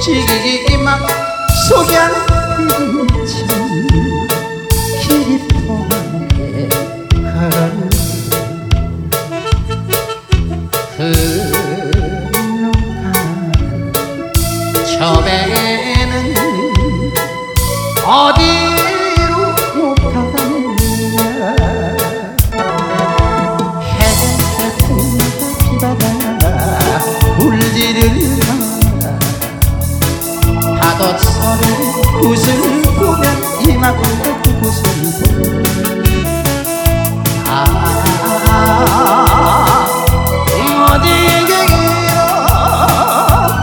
지기기기만 소개하는 웃을 보면 이만큼 웃을 아 어디에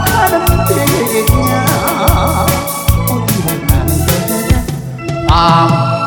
가는 데겠냐? 어디로 가는 데냐? 아.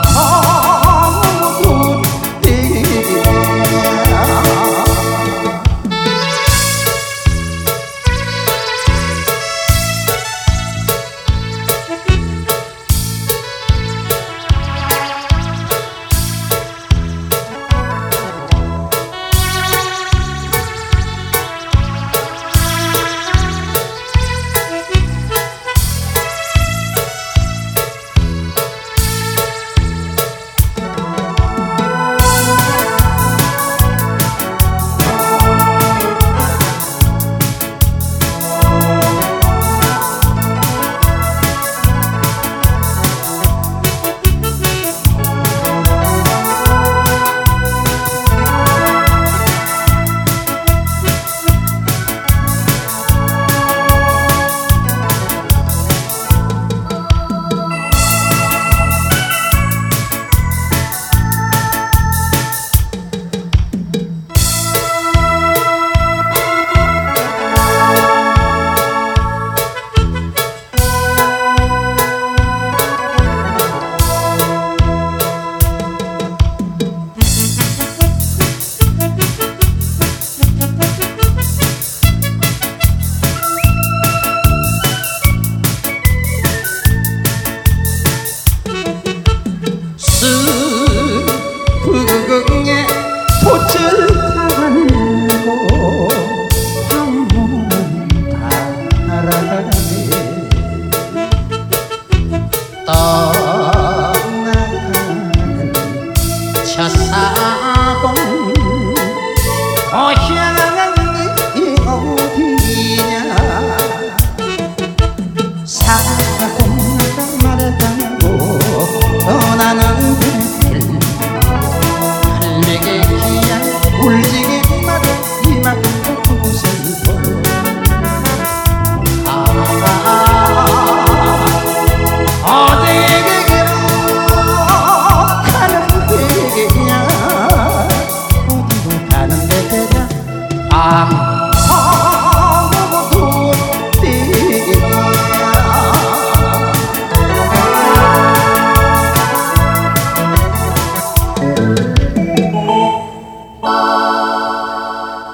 I'm